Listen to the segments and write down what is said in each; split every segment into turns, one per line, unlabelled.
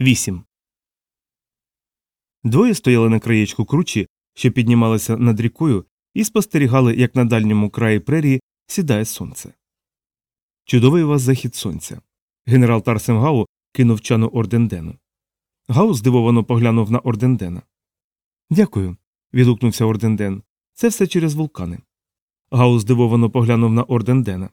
8. Двоє стояли на краєчку кручі, що піднімалися над рікою, і спостерігали, як на дальньому краї прерії сідає сонце. Чудовий у вас захід сонця. Генерал Тарсем Гау кинув чану Ордендену. Гау здивовано поглянув на Ордендена. Дякую. відгукнувся Орденден. Це все через вулкани. Гау здивовано поглянув на Ордендена.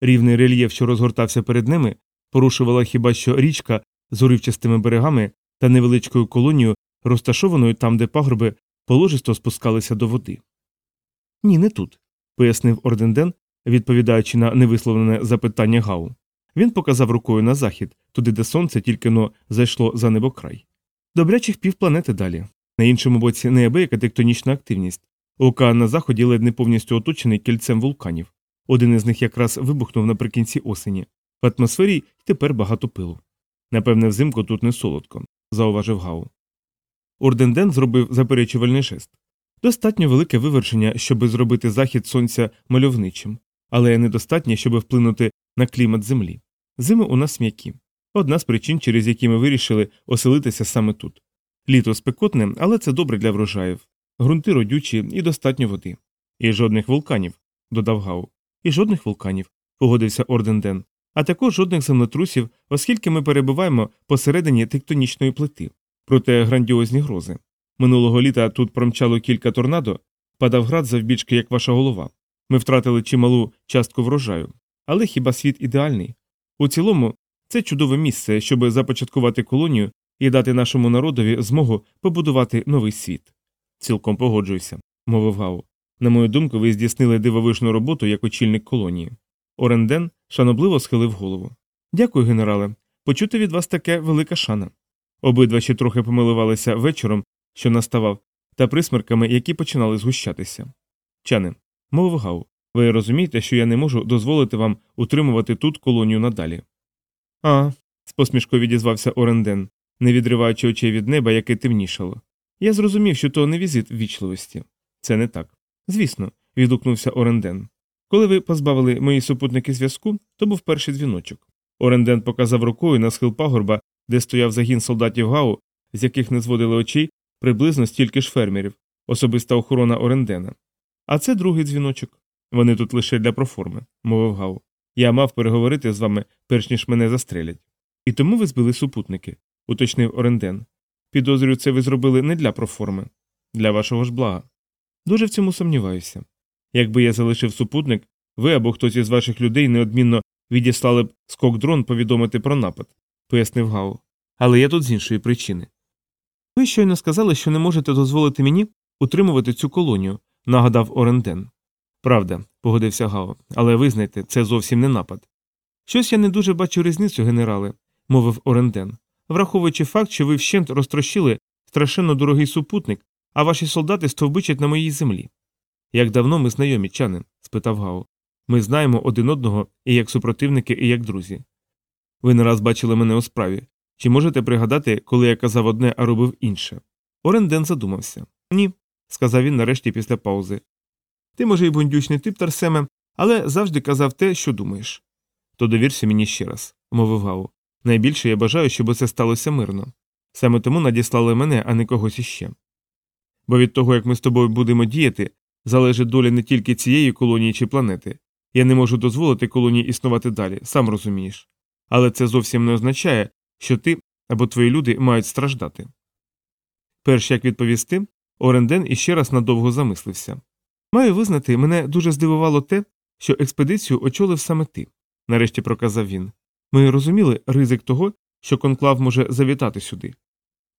Рівний рельєф, що розгортався перед ними, порушувала хіба що річка з уривчастими берегами та невеличкою колонією, розташованою там, де пагорби положисто спускалися до води. Ні, не тут, пояснив Орденден, відповідаючи на невисловлене запитання Гау. Він показав рукою на захід, туди, де сонце тільки но зайшло за небокрай. Добрячих півпланети далі. На іншому боці неабияка тектонічна активність. Океан на заході ледь не повністю оточений кільцем вулканів. Один із них якраз вибухнув наприкінці осені. В атмосфері тепер багато пилу. Напевне, взимку тут не солодко, зауважив Гау. Орденден зробив заперечувальний жест. Достатньо велике вивершення, щоби зробити захід сонця мальовничим, але недостатньо, щоб вплинути на клімат землі. Зими у нас м'які. Одна з причин, через які ми вирішили оселитися саме тут. Літо спекотне, але це добре для врожаїв. Грунти родючі і достатньо води. І жодних вулканів, додав Гау. І жодних вулканів, погодився Орденден, а також жодних землетрусів, оскільки ми перебуваємо посередині тектонічної плити. Проте грандіозні грози. Минулого літа тут промчало кілька торнадо, падав град завбічки, як ваша голова. Ми втратили чималу частку врожаю. Але хіба світ ідеальний? У цілому, це чудове місце, щоб започаткувати колонію і дати нашому народові змогу побудувати новий світ. Цілком погоджуюся, мовив Гау. На мою думку, ви здійснили дивовижну роботу як очільник колонії. Оренден шанобливо схилив голову. Дякую, генерале. Почути від вас таке велика шана. Обидва ще трохи помилувалися вечором, що наставав, та присмерками, які починали згущатися. Чане, мовив Гау, ви розумієте, що я не можу дозволити вам утримувати тут колонію надалі. А, з посмішкою відізвався Оренден, не відриваючи очей від неба, яке темнішало. Я зрозумів, що то не візит ввічливості. Це не так. Звісно, відгукнувся Оренден. Коли ви позбавили мої супутники зв'язку, то був перший дзвіночок. Оренден показав рукою на схил пагорба, де стояв загін солдатів Гау, з яких не зводили очей приблизно стільки ж фермерів, особиста охорона Орендена. А це другий дзвіночок. Вони тут лише для проформи, мовив Гау. Я мав переговорити з вами, перш ніж мене застрелять. І тому ви збили супутники, уточнив Оренден. Підозрюю, це ви зробили не для проформи, для вашого ж блага. Дуже в цьому сумніваюся. Якби я залишив супутник, ви або хтось із ваших людей неодмінно відіслали б скок дрон повідомити про напад, пояснив Гау. Але я тут з іншої причини. Ви щойно сказали, що не можете дозволити мені утримувати цю колонію, нагадав Оренден. Правда, погодився Гао, але визнайте, це зовсім не напад. Щось я не дуже бачу різницю, генерале, мовив Оренден, враховуючи факт, що ви вщент розтрощили страшенно дорогий супутник, а ваші солдати стовбичать на моїй землі. Як давно ми знайомі, чанин? спитав Гао. Ми знаємо один одного і як супротивники, і як друзі. Ви не раз бачили мене у справі. Чи можете пригадати, коли я казав одне, а робив інше? Оренден задумався. Ні, сказав він нарешті після паузи. Ти, може, й бундючний тип, Тарсеме, але завжди казав те, що думаєш. То довірся мені ще раз, мовив Гау. Найбільше я бажаю, щоб це сталося мирно. Саме тому надіслали мене, а не когось іще. Бо від того, як ми з тобою будемо діяти, залежить доля не тільки цієї колонії чи планети. Я не можу дозволити колонії існувати далі, сам розумієш. Але це зовсім не означає, що ти або твої люди мають страждати. Перш як відповісти, Оренден іще раз надовго замислився. Маю визнати, мене дуже здивувало те, що експедицію очолив саме ти, нарешті проказав він. Ми розуміли ризик того, що конклав може завітати сюди.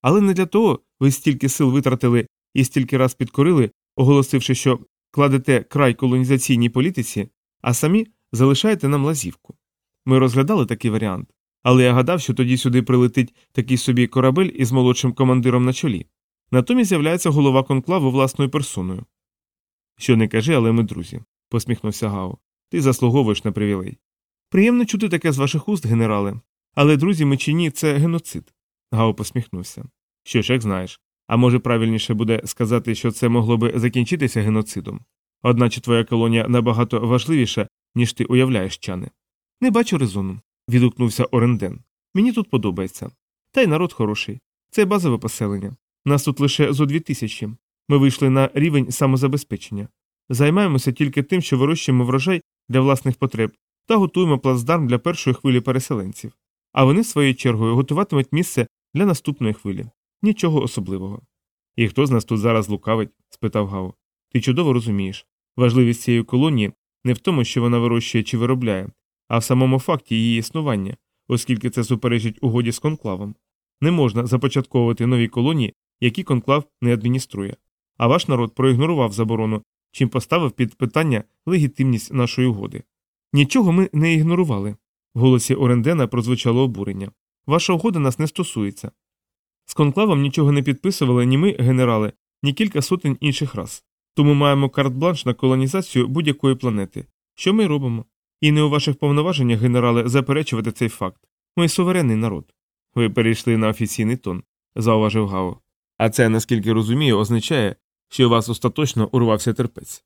Але не для того ви стільки сил витратили і стільки раз підкорили, оголосивши, що кладете край колонізаційній політиці, а самі залишаєте нам лазівку. Ми розглядали такий варіант, але я гадав, що тоді сюди прилетить такий собі корабель із молодшим командиром на чолі. Натомість з'являється голова конклаву власною персоною. Що не кажи, але ми друзі, посміхнувся Гао. Ти заслуговуєш на привілей. Приємно чути таке з ваших уст, генерале. Але друзі ми чи ні, це геноцид. Гао посміхнувся. Що ж, як знаєш. А може правильніше буде сказати, що це могло би закінчитися геноцидом. Одначе твоя колонія набагато важливіша, ніж ти уявляєш, чане. Не бачу резону, відгукнувся Оренден. Мені тут подобається. Та й народ хороший. Це базове поселення. Нас тут лише зо дві тисячі. Ми вийшли на рівень самозабезпечення. Займаємося тільки тим, що вирощуємо врожай для власних потреб та готуємо плацдарм для першої хвилі переселенців. А вони, своєю чергою, готуватимуть місце для наступної хвилі. Нічого особливого. І хто з нас тут зараз лукавить? спитав Гао. Ти чудово розумієш. Важливість цієї колонії не в тому, що вона вирощує чи виробляє, а в самому факті її існування, оскільки це суперечить угоді з конклавом. Не можна започатковувати нові колонії, які конклав не адмініструє. А ваш народ проігнорував заборону, чим поставив під питання легітимність нашої угоди. Нічого ми не ігнорували. В голосі Орендена прозвучало обурення. Ваша угода нас не стосується. З конклавом нічого не підписували ні ми, генерали, ні кілька сотень інших рас. Тому маємо карт-бланш на колонізацію будь-якої планети. Що ми робимо? І не у ваших повноваженнях, генерале, заперечувати цей факт. Ми суверенний народ. Ви перейшли на офіційний тон, зауважив Гао. А це, наскільки розумію, означає, що у вас остаточно урвався терпець.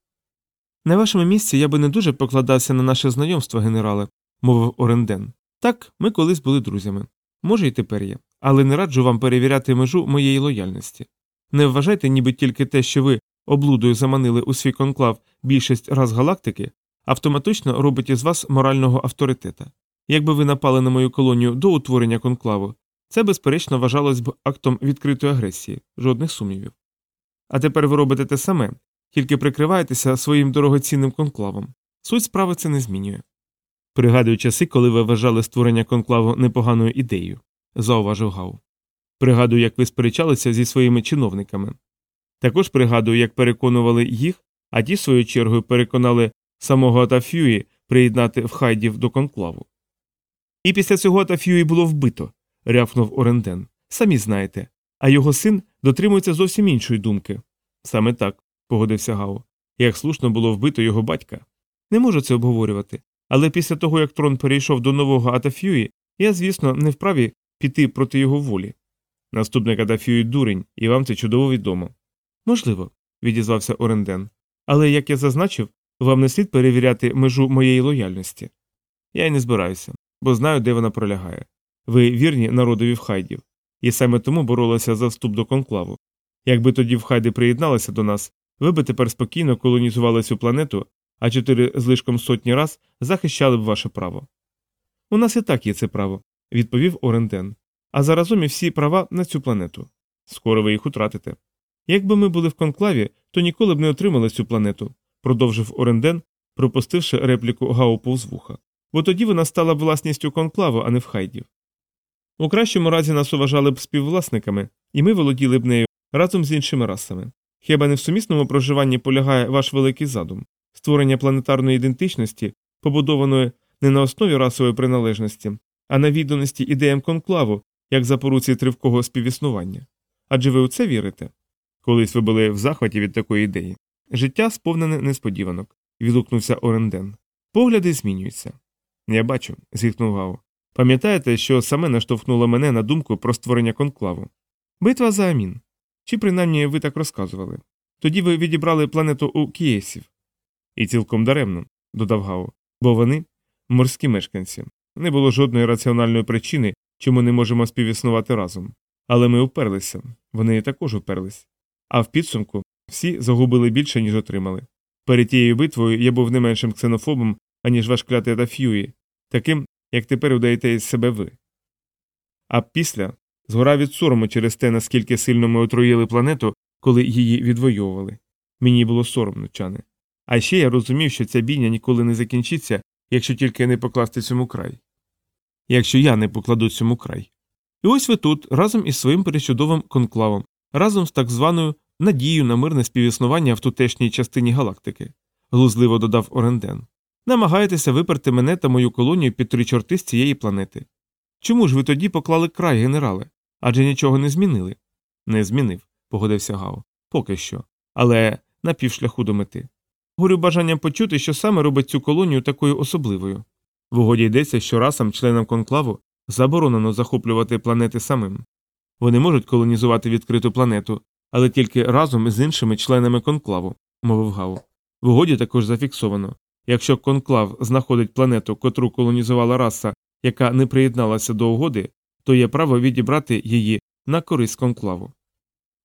На вашому місці я би не дуже покладався на наше знайомство, генерале, мовив Оренден. Так, ми колись були друзями. Може, і тепер є. Але не раджу вам перевіряти межу моєї лояльності. Не вважайте, ніби тільки те, що ви облудою заманили у свій конклав більшість раз галактики, автоматично робить із вас морального авторитета. Якби ви напали на мою колонію до утворення конклаву, це, безперечно, вважалось б актом відкритої агресії, жодних сумнівів. А тепер ви робите те саме, тільки прикриваєтеся своїм дорогоцінним конклавом. Суть справи це не змінює. Пригадую часи, коли ви вважали створення конклаву непоганою ідеєю, зауважив Гау. Пригадую, як ви сперечалися зі своїми чиновниками. Також пригадую, як переконували їх, а ті, свою чергою, переконали самого Атафюї приєднати вхайдів до конклаву. І після цього Атафюї було вбито, рявкнув Оренден. Самі знаєте, а його син дотримується зовсім іншої думки. Саме так, погодився Гао. Як слушно було вбито його батька. Не можу це обговорювати, але після того, як трон перейшов до нового Атафюї, я, звісно, не вправі піти проти його волі. Наступник Атафюї дурень, і вам це чудово відомо. Можливо, відізвався Оренден. Але, як я зазначив, вам не слід перевіряти межу моєї лояльності. Я й не збираюся, бо знаю, де вона пролягає. Ви вірні народові вхайдів, і саме тому боролися за вступ до конклаву. Якби тоді вхайди приєдналися до нас, ви би тепер спокійно колонізували цю планету, а чотири злишком сотні раз захищали б ваше право. У нас і так є це право, відповів Оренден. А заразом і всі права на цю планету. Скоро ви їх утратите. Якби ми були в конклаві, то ніколи б не отримали цю планету, продовжив Оренден, пропустивши репліку Гау повз вуха. Бо тоді вона стала б власністю конклаву, а не в хайдів. У кращому разі нас уважали б співвласниками, і ми володіли б нею разом з іншими расами. Хіба не в сумісному проживанні полягає ваш великий задум створення планетарної ідентичності, побудованої не на основі расової приналежності, а на відданості ідеям конклаву, як запоруці тривкого співіснування. Адже ви у це вірите? Колись ви були в захваті від такої ідеї. Життя сповнене несподіванок, відгукнувся Оренден. Погляди змінюються. Я бачу, зітхнув Гао. Пам'ятаєте, що саме наштовхнуло мене на думку про створення конклаву? Битва за Амін. Чи принаймні ви так розказували? Тоді ви відібрали планету у Кієсів. І цілком даремно, додав Гао, бо вони морські мешканці. Не було жодної раціональної причини, чому не можемо співіснувати разом. Але ми уперлися, вони також уперлись. А в підсумку всі загубили більше, ніж отримали. Перед тією битвою я був не меншим ксенофобом, аніж ваш клятий Даф'юї, таким, як тепер удаєте із себе ви. А після згорав від сорому через те, наскільки сильно ми отруїли планету, коли її відвоювали. Мені було соромно, чане. А ще я розумів, що ця бійня ніколи не закінчиться, якщо тільки не покласти цьому край. Якщо я не покладу цьому край. І ось ви тут, разом із своїм перечудовим конклавом, разом з так званою надією на мирне співіснування в тутешній частині галактики, глузливо додав Оренден. Намагаєтеся виперти мене та мою колонію під три чорти з цієї планети. Чому ж ви тоді поклали край, генерале? Адже нічого не змінили? Не змінив, погодився Гао. Поки що. Але на півшляху до мети. Горю бажанням почути, що саме робить цю колонію такою особливою. В угоді йдеться, що расам, членам конклаву, заборонено захоплювати планети самим. Вони можуть колонізувати відкриту планету, але тільки разом з іншими членами конклаву, мовив Гао. В угоді також зафіксовано якщо конклав знаходить планету, котру колонізувала раса, яка не приєдналася до угоди, то є право відібрати її на користь конклаву.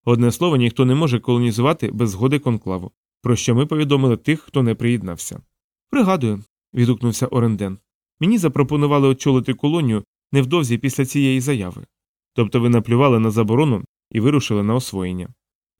Одне слово, ніхто не може колонізувати без згоди конклаву, про що ми повідомили тих, хто не приєднався. Пригадую, відгукнувся Оренден. Мені запропонували очолити колонію невдовзі після цієї заяви. Тобто ви наплювали на заборону і вирушили на освоєння.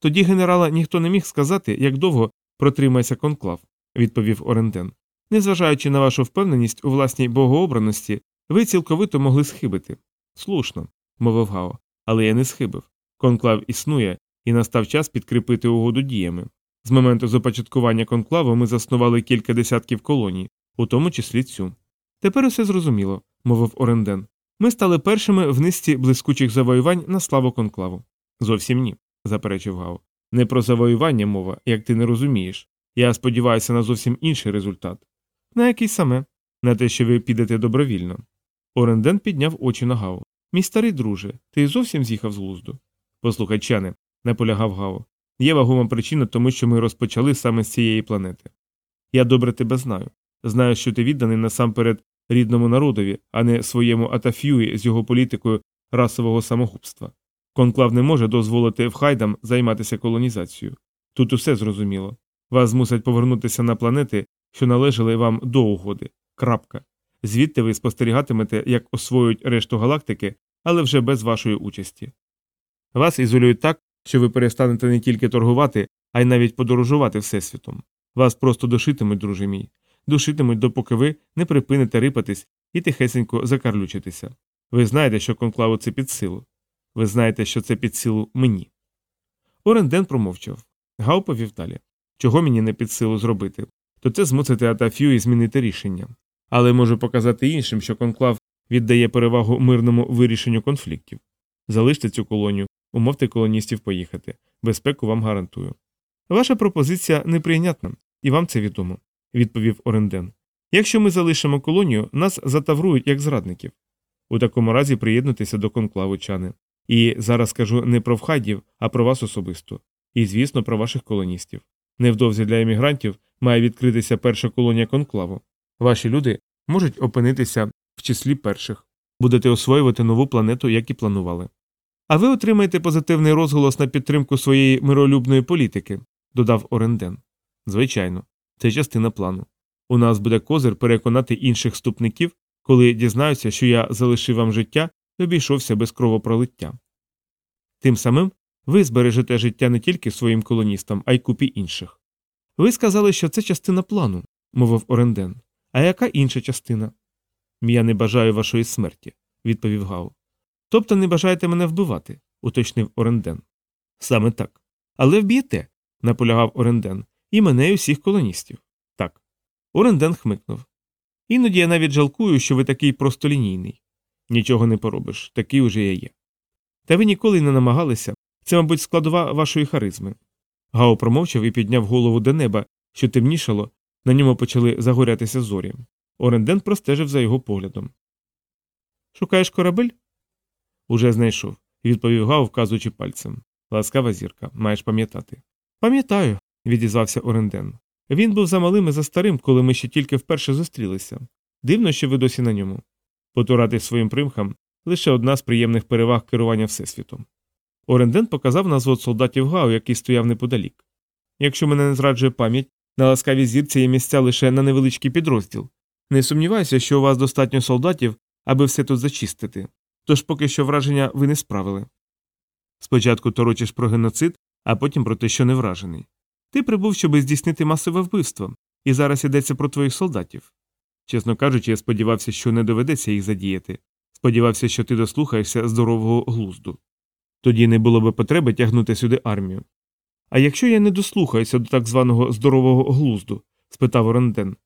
Тоді генерала ніхто не міг сказати, як довго протримається конклав, відповів Оренден. Незважаючи на вашу впевненість у власній богообраності, ви цілковито могли схибити. Слушно, мовив Гао, але я не схибив. Конклав існує, і настав час підкріпити угоду діями. З моменту започаткування конклаву ми заснували кілька десятків колоній, у тому числі цю. Тепер усе зрозуміло, мовив Оренден. Ми стали першими в низці блискучих завоювань на славу конклаву. Зовсім ні, заперечив Гао. Не про завоювання мова, як ти не розумієш. Я сподіваюся на зовсім інший результат. На який саме? На те, що ви підете добровільно. Оренден підняв очі на Гао. Мій старий друже, ти зовсім з'їхав з глузду. Послухай, чане, наполягав Гао. Є вагома причина, тому що ми розпочали саме з цієї планети. Я добре тебе знаю. Знаю, що ти відданий насамперед рідному народові, а не своєму атафюї з його політикою расового самогубства. Конклав не може дозволити вхайдам займатися колонізацією. Тут усе зрозуміло. Вас змусять повернутися на планети, що належали вам до угоди. Крапка. Звідти ви спостерігатимете, як освоюють решту галактики, але вже без вашої участі. Вас ізолюють так, що ви перестанете не тільки торгувати, а й навіть подорожувати всесвітом. Вас просто душитимуть, друже мій, душитимуть, допоки ви не припините рипатись і тихесенько закарлючитися. Ви знаєте, що конклаву це під силу. Ви знаєте, що це під силу мені. Оренден промовчав. Гау повів далі. Чого мені не під силу зробити? То це змусити Атафію і змінити рішення. Але можу показати іншим, що конклав віддає перевагу мирному вирішенню конфліктів. Залиште цю колонію, умовте колоністів поїхати. Безпеку вам гарантую. Ваша пропозиція неприйнятна, і вам це відомо, відповів Оренден. Якщо ми залишимо колонію, нас затаврують як зрадників. У такому разі приєднуйтеся до конклаву чани. І зараз кажу не про вхайдів, а про вас особисто. І, звісно, про ваших колоністів. Невдовзі для емігрантів має відкритися перша колонія конклаву. Ваші люди можуть опинитися в числі перших. Будете освоювати нову планету, як і планували. А ви отримаєте позитивний розголос на підтримку своєї миролюбної політики, додав Оренден. Звичайно, це частина плану. У нас буде козир переконати інших вступників, коли дізнаються, що я залишив вам життя і обійшовся без кровопролиття. Тим самим ви збережете життя не тільки своїм колоністам, а й купі інших. Ви сказали, що це частина плану, мовив Оренден. А яка інша частина? Я не бажаю вашої смерті, відповів Гау. Тобто не бажаєте мене вбивати, уточнив Оренден. Саме так. Але вб'єте, наполягав Оренден, і мене і усіх колоністів. Так. Оренден хмикнув. Іноді я навіть жалкую, що ви такий простолінійний. Нічого не поробиш, такий уже я є. Та ви ніколи не намагалися, це, мабуть, складова вашої харизми. Гао промовчав і підняв голову до неба, що темнішало, на ньому почали загорятися зорі. Оренден простежив за його поглядом. Шукаєш корабель? Уже знайшов, відповів Гао, вказуючи пальцем. Ласкава зірка, маєш пам'ятати. Пам'ятаю, відізвався Оренден. Він був замалим і за старим, коли ми ще тільки вперше зустрілися. Дивно, що ви досі на ньому. Потурати своїм примхам лише одна з приємних переваг керування Всесвітом. Оренден показав на солдатів Гау, який стояв неподалік. Якщо мене не зраджує пам'ять, на ласкавій зірці є місця лише на невеличкий підрозділ. Не сумніваюся, що у вас достатньо солдатів, аби все тут зачистити. Тож поки що враження ви не справили. Спочатку торочиш про геноцид, а потім про те, що не вражений. Ти прибув, щоб здійснити масове вбивство, і зараз йдеться про твоїх солдатів. Чесно кажучи, я сподівався, що не доведеться їх задіяти. Сподівався, що ти дослухаєшся здорового глузду. Тоді не було би потреби тягнути сюди армію. А якщо я не дослухаюся до так званого здорового глузду? спитав Оренден.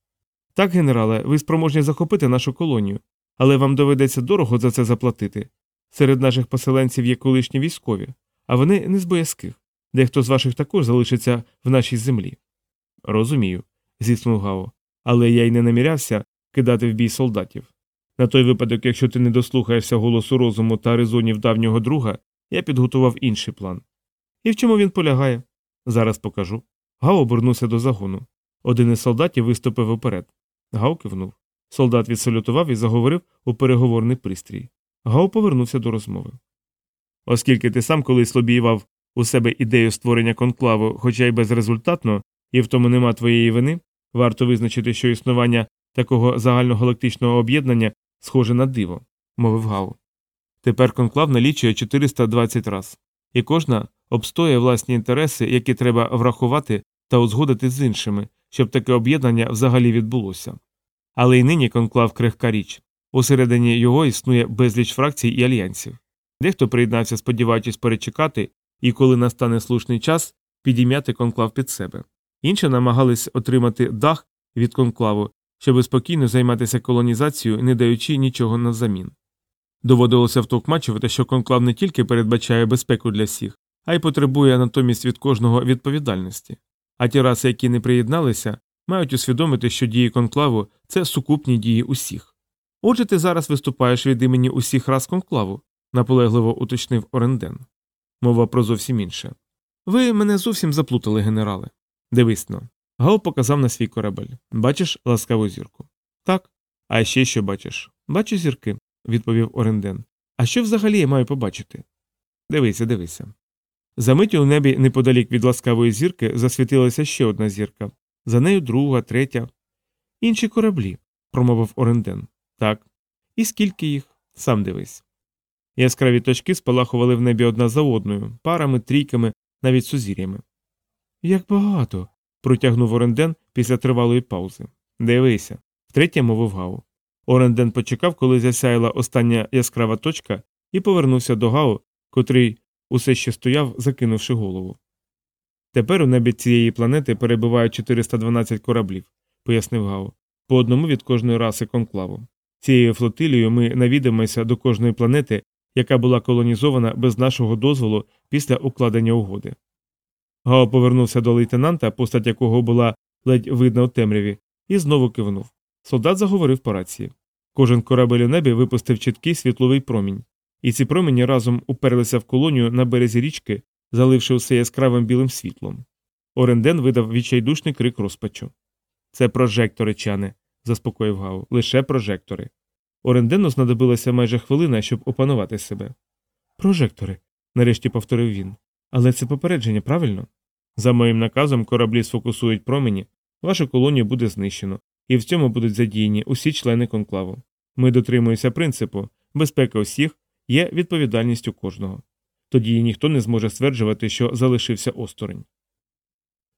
Так, генерале, ви спроможні захопити нашу колонію, але вам доведеться дорого за це заплатити. Серед наших поселенців є колишні військові, а вони не з боязких. Дехто з ваших також залишиться в нашій землі. Розумію, зіснув Гао, але я й не намірявся кидати в бій солдатів. На той випадок, якщо ти не дослухаєшся голосу розуму та резонів давнього друга, я підготував інший план. І в чому він полягає? Зараз покажу. Гао обернувся до загону. Один із солдатів виступив уперед. Гау кивнув. Солдат відсалютував і заговорив у переговорний пристрій. Гау повернувся до розмови. Оскільки ти сам колись лобіював у себе ідею створення конклаву, хоча й безрезультатно, і в тому нема твоєї вини, варто визначити, що існування такого загальногалактичного об'єднання схоже на диво, мовив Гау. Тепер конклав налічує 420 раз, і кожна обстоює власні інтереси, які треба врахувати та узгодити з іншими, щоб таке об'єднання взагалі відбулося. Але й нині конклав крихка річ. Усередині його існує безліч фракцій і альянсів. Дехто приєднався, сподіваючись перечекати, і коли настане слушний час, підім'яти конклав під себе. Інші намагались отримати дах від конклаву, щоб спокійно займатися колонізацією, не даючи нічого назамін. Доводилося втовкмачувати, що конклав не тільки передбачає безпеку для всіх, а й потребує натомість від кожного відповідальності. А ті раси, які не приєдналися, мають усвідомити, що дії конклаву це сукупні дії усіх. Отже, ти зараз виступаєш від імені усіх рас конклаву, наполегливо уточнив Оренден. Мова про зовсім інше. Ви мене зовсім заплутали, генерале. Дивись но. Гал показав на свій корабель. Бачиш ласкаву зірку? Так. А ще що бачиш? Бачу зірки, відповів Оренден. А що взагалі я маю побачити? Дивися, дивися. Замить у небі неподалік від ласкавої зірки засвітилася ще одна зірка, за нею друга, третя. Інші кораблі, промовив Оренден. Так. І скільки їх? Сам дивись. Яскраві точки спалахували в небі одна за одною, парами, трійками, навіть сузір'ями. Як багато. протягнув Оренден після тривалої паузи. Дивися, втретє мовив Гау. Оренден почекав, коли засяяла остання яскрава точка, і повернувся до Гау, котрий усе ще стояв, закинувши голову. Тепер у небі цієї планети перебувають 412 кораблів, пояснив Гау, по одному від кожної раси конклаву. Цією флотилією ми навідаємося до кожної планети, яка була колонізована без нашого дозволу після укладення угоди. Гао повернувся до лейтенанта, постать якого була ледь видна у темряві, і знову кивнув. Солдат заговорив по рації. Кожен корабель у небі випустив чіткий світловий промінь, і ці промені разом уперлися в колонію на березі річки, заливши усе яскравим білим світлом. Оренден видав відчайдушний крик розпачу. Це прожектори, чане, заспокоїв Гау. Лише прожектори. Орендену знадобилася майже хвилина, щоб опанувати себе. Прожектори, нарешті повторив він. Але це попередження, правильно? За моїм наказом кораблі сфокусують промені, вашу колонію буде знищено, і в цьому будуть задіяні усі члени конклаву. Ми дотримуємося принципу безпека усіх є відповідальністю кожного. Тоді ніхто не зможе стверджувати, що залишився осторонь.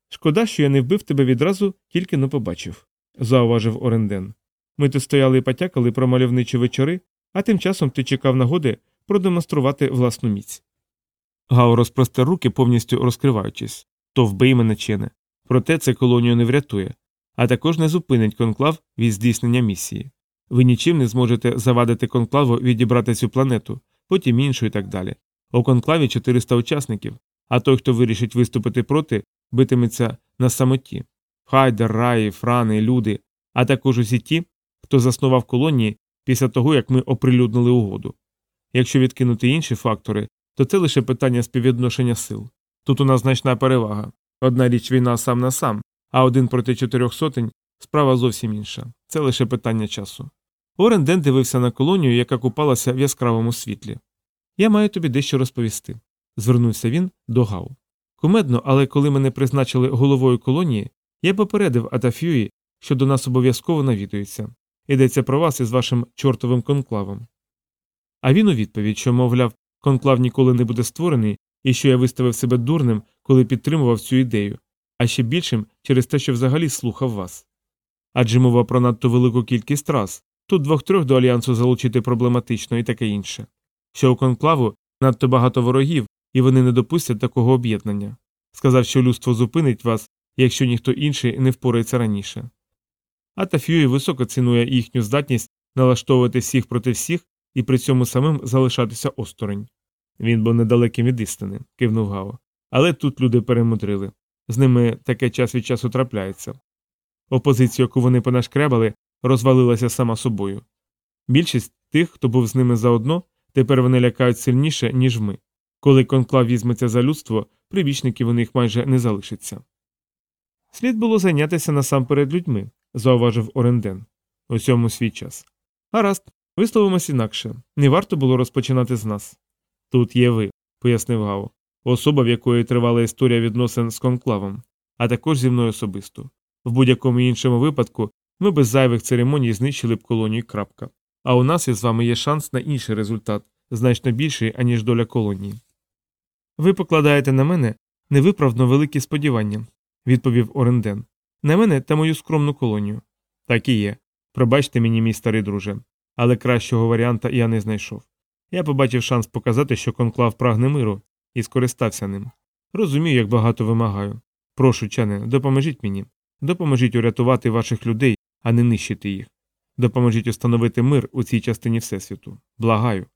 Шкода, що я не вбив тебе відразу, тільки не побачив, зауважив Оренден. Ми тут стояли і потякали про мальовничі вечори, а тим часом ти чекав нагоди продемонструвати власну міць. Гао розпростер руки, повністю розкриваючись то вбий мене чине. Проте це колонію не врятує, а також не зупинить конклав від здійснення місії. Ви нічим не зможете завадити конклаву відібрати цю планету, потім іншу і так далі. У конклаві 400 учасників, а той, хто вирішить виступити проти, битиметься на самоті. Хайдер, Раї, Франи, люди, а також усі ті, хто заснував колонії після того, як ми оприлюднили угоду. Якщо відкинути інші фактори, то це лише питання співвідношення сил. Тут у нас значна перевага. Одна річ війна сам на сам, а один проти чотирьох сотень справа зовсім інша. Це лише питання часу. Оренден дивився на колонію, яка купалася в яскравому світлі. Я маю тобі дещо розповісти. Звернувся він до Гау. Кумедно, але коли мене призначили головою колонії, я попередив Атафюї, що до нас обов'язково навідується. Йдеться про вас із вашим чортовим конклавом. А він у відповідь, що, мовляв, конклав ніколи не буде створений, і що я виставив себе дурним, коли підтримував цю ідею, а ще більшим через те, що взагалі слухав вас. Адже мова про надто велику кількість трас, тут двох-трьох до альянсу залучити проблематично і таке інше. Що у конклаву надто багато ворогів, і вони не допустять такого об'єднання. Сказав, що людство зупинить вас, якщо ніхто інший не впорається раніше. А Тафюї високо цінує їхню здатність налаштовувати всіх проти всіх і при цьому самим залишатися осторонь. Він був недалеким від істини, кивнув Гао. Але тут люди перемудрили. З ними таке час від часу трапляється. Опозиція, яку вони понашкрябали, розвалилася сама собою. Більшість тих, хто був з ними заодно, тепер вони лякають сильніше, ніж ми. Коли конклав візьметься за людство, прибічників у них майже не залишиться. Слід було зайнятися насамперед людьми, зауважив Оренден. У цьому свій час. Гаразд, Висловимось інакше не варто було розпочинати з нас. Тут є ви, пояснив Гао, особа, в якої тривала історія відносин з конклавом, а також зі мною особисто. В будь-якому іншому випадку ми без зайвих церемоній знищили б колонію крапка. А у нас із вами є шанс на інший результат, значно більший, аніж доля колонії. Ви покладаєте на мене невиправно великі сподівання, відповів Оренден. На мене та мою скромну колонію. Так і є. Пробачте мені, мій старий друже, але кращого варіанта я не знайшов. Я побачив шанс показати, що конклав прагне миру, і скористався ним. Розумію, як багато вимагаю. Прошу, чане, допоможіть мені. Допоможіть урятувати ваших людей, а не нищити їх. Допоможіть установити мир у цій частині Всесвіту. Благаю.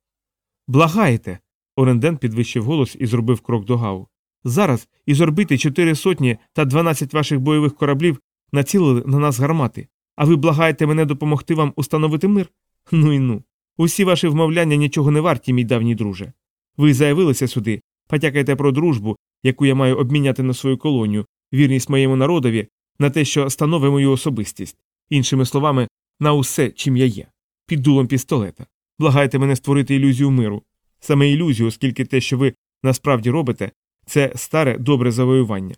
Благаєте. Оренден підвищив голос і зробив крок до Гау. Зараз із орбити чотири сотні та дванадцять ваших бойових кораблів націлили на нас гармати, а ви благаєте мене допомогти вам установити мир? Ну і ну. Усі ваші вмовляння нічого не варті, мій давній друже. Ви заявилися сюди, потякаєте про дружбу, яку я маю обміняти на свою колонію, вірність моєму народові, на те, що становить мою особистість, іншими словами, на усе, чим я є, під дулом пістолета. Благаєте мене створити ілюзію миру. Саме ілюзію, оскільки те, що ви насправді робите, це старе добре завоювання.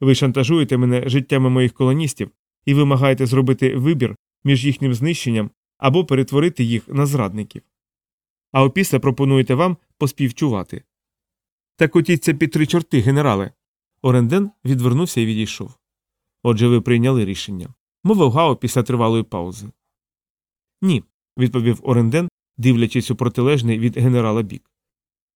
Ви шантажуєте мене життями моїх колоністів і вимагаєте зробити вибір між їхнім знищенням або перетворити їх на зрадників. А опісля пропонуєте вам поспівчувати. Так отіться під три чорти, генерале. Оренден відвернувся і відійшов. Отже, ви прийняли рішення. Мовив Гао після тривалої паузи. Ні, відповів Оренден, дивлячись у протилежний від генерала бік.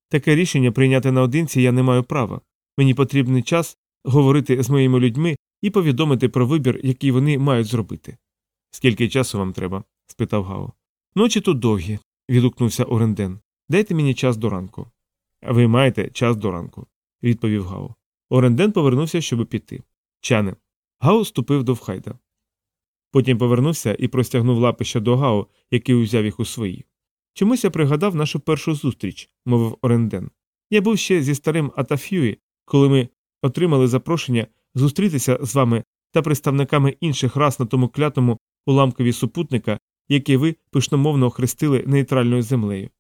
Таке рішення прийняти наодинці я не маю права. Мені потрібний час говорити з моїми людьми і повідомити про вибір, який вони мають зробити. Скільки часу вам треба? спитав Гао. Ночі тут довгі, відгукнувся Оренден. Дайте мені час до ранку. Ви маєте час до ранку, відповів Гао. Оренден повернувся, щоб піти. Чане. Гао ступив до Вхайда. Потім повернувся і простягнув лапища до Гао, який узяв їх у свої. Чомусь я пригадав нашу першу зустріч, мовив Оренден. Я був ще зі старим Атаф'юї, коли ми отримали запрошення зустрітися з вами та представниками інших рас на тому клятому уламкові супутника, яке ви пишномовно охрестили нейтральною землею.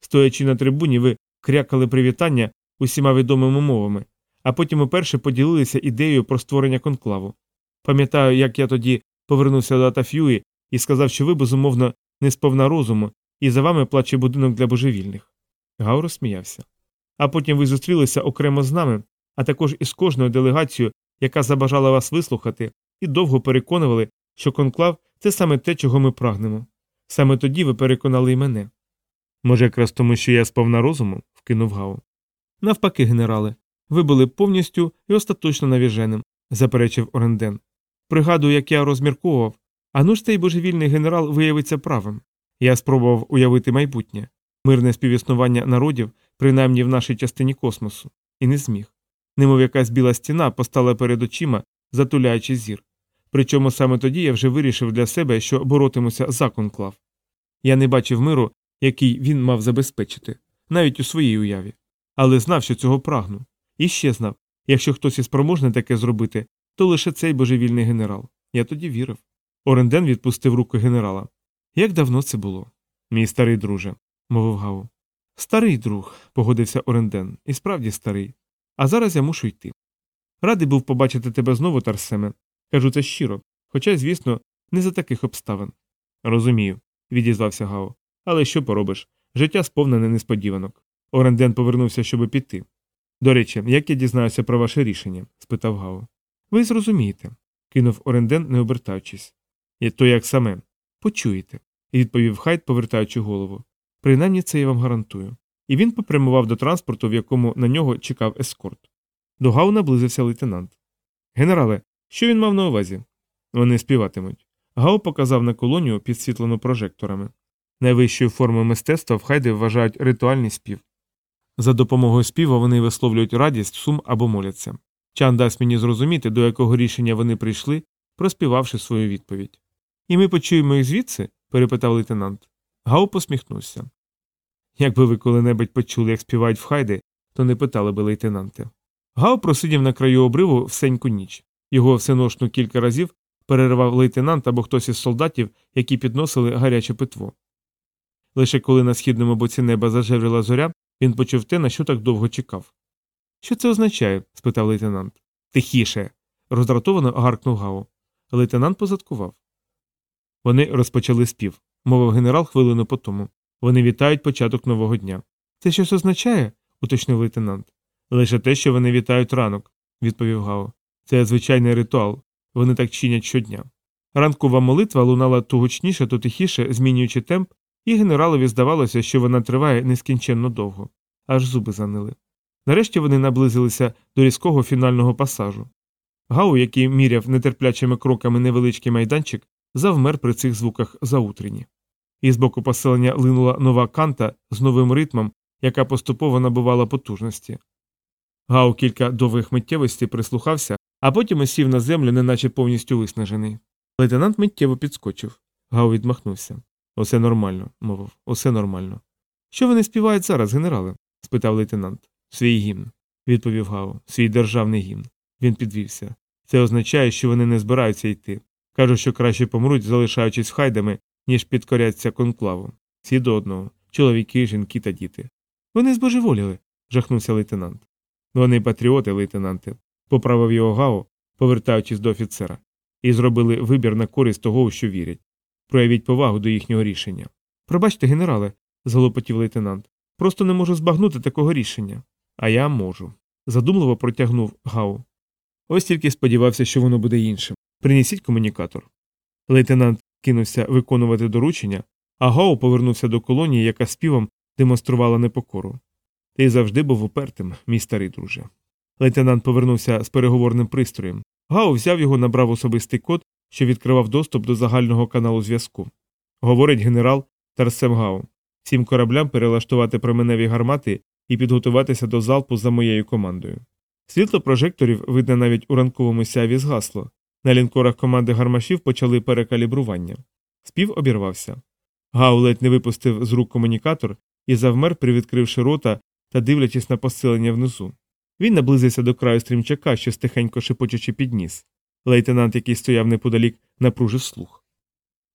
Стоячи на трибуні, ви крякали привітання усіма відомими мовами, а потім уперше поділилися ідеєю про створення конклаву. Пам'ятаю, як я тоді повернувся до Атаф'юї і сказав, що ви, безумовно, не сповна розуму, і за вами плаче будинок для божевільних. Гау розсміявся. А потім ви зустрілися окремо з нами, а також із кожною делегацією, яка забажала вас вислухати, і довго переконували, що конклав це саме те, чого ми прагнемо. Саме тоді ви переконали і мене. Може, якраз тому, що я сповна розуму, вкинув Гау. Навпаки, генерале, ви були повністю і остаточно навіженим, заперечив Оренден. Пригадую, як я розмірковував, а ну ж цей божевільний генерал виявиться правим. Я спробував уявити майбутнє, мирне співіснування народів, принаймні в нашій частині космосу, і не зміг. Немов якась біла стіна постала перед очима, затуляючи зір. Причому саме тоді я вже вирішив для себе, що боротимуся за конклав. Я не бачив миру, який він мав забезпечити, навіть у своїй уяві, але знав, що цього прагну. І ще знав якщо хтось і спроможний таке зробити, то лише цей божевільний генерал. Я тоді вірив. Оренден відпустив руку генерала. Як давно це було? Мій старий друже, мовив Гау. Старий друг, погодився Оренден, і справді старий. А зараз я мушу йти. Радий був побачити тебе знову, Тарсеме. Кажу це щиро, хоча, звісно, не за таких обставин. Розумію, відізвався Гао. Але що поробиш? Життя сповнене несподіванок. Оренден повернувся, щоб піти. До речі, як я дізнаюся про ваше рішення? спитав Гао. Ви зрозумієте, кинув Оренден, не обертаючись. І то як саме? Почуєте, відповів Хайт, повертаючи голову. Принаймні це я вам гарантую. І він попрямував до транспорту, в якому на нього чекав ескорт. До Гау наблизився лейтенант. Генерале, що він мав на увазі? Вони співатимуть. Гау показав на колонію, підсвітлену прожекторами. Найвищою формою мистецтва в Хайди вважають ритуальний спів. За допомогою співу вони висловлюють радість, сум або моляться. Чан дасть мені зрозуміти, до якого рішення вони прийшли, проспівавши свою відповідь. І ми почуємо їх звідси? перепитав лейтенант. Гау посміхнувся. Якби ви коли-небудь почули, як співають в хайди, то не питали би лейтенанти. Гау просидів на краю обриву всеньку ніч. Його всеношну кілька разів переривав лейтенант або хтось із солдатів, які підносили гаряче питво. Лише коли на східному боці неба зажевріла зоря, він почув те, на що так довго чекав. Що це означає? спитав лейтенант. Тихіше. роздратовано гаркнув Гау. Лейтенант позадкував. Вони розпочали спів, мовив генерал хвилину по тому. Вони вітають початок нового дня. Це щось означає? уточнив лейтенант. Лише те, що вони вітають ранок, відповів Гао. Це звичайний ритуал. Вони так чинять щодня. Ранкова молитва лунала то гучніше, то тихіше, змінюючи темп, і генералові здавалося, що вона триває нескінченно довго, аж зуби занили. Нарешті вони наблизилися до різкого фінального пасажу. Гау, який міряв нетерплячими кроками невеличкий майданчик, завмер при цих звуках заутрені. І з боку поселення линула нова канта з новим ритмом, яка поступово набувала потужності. Гау кілька довгих миттєвостей прислухався, а потім сів на землю, неначе повністю виснажений. Лейтенант миттєво підскочив. Гау відмахнувся. Усе нормально, мовив, усе нормально. Що вони співають зараз, генерале? спитав лейтенант. Свій гімн, відповів Гау, свій державний гімн. Він підвівся. Це означає, що вони не збираються йти. Кажуть, що краще помруть, залишаючись хайдами, ніж підкоряться конклаву. Всі до одного чоловіки, жінки та діти. Вони збожеволіли, жахнувся лейтенант. Вони патріоти, лейтенанте, поправив його Гао, повертаючись до офіцера, і зробили вибір на користь того, у що вірять. Проявіть повагу до їхнього рішення. Пробачте, генерале, зголопотів лейтенант. Просто не можу збагнути такого рішення. А я можу. задумливо протягнув Гау. Ось тільки сподівався, що воно буде іншим. Принесіть комунікатор. Лейтенант кинувся виконувати доручення, а Гау повернувся до колонії, яка співом демонструвала непокору. Ти завжди був упертим, мій старий друже. Лейтенант повернувся з переговорним пристроєм. Гау взяв його, набрав особистий код, що відкривав доступ до загального каналу зв'язку. Говорить генерал Тарсем Гау. Всім кораблям перелаштувати променеві гармати і підготуватися до залпу за моєю командою. Світло прожекторів, видне навіть у ранковому сяві, згасло. На лінкорах команди гармашів почали перекалібрування. Спів обірвався. Гау ледь не випустив з рук комунікатор і завмер, привідкривши рота та дивлячись на посилення внизу. Він наблизився до краю стрімчака, що стихенько шепочучи підніс. Лейтенант, який стояв неподалік, напружив слух.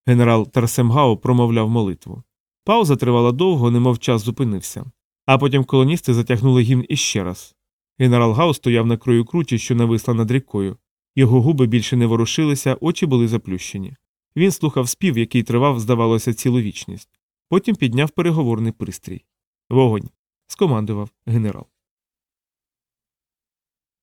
Генерал Тарсемгао промовляв молитву. Пауза тривала довго, немов час зупинився. А потім колоністи затягнули гімн іще раз. Генерал Гау стояв на краю кручі, що нависла над рікою. Його губи більше не ворушилися, очі були заплющені. Він слухав спів, який тривав, здавалося, цілу вічність. Потім підняв переговорний пристрій. Вогонь. скомандував генерал.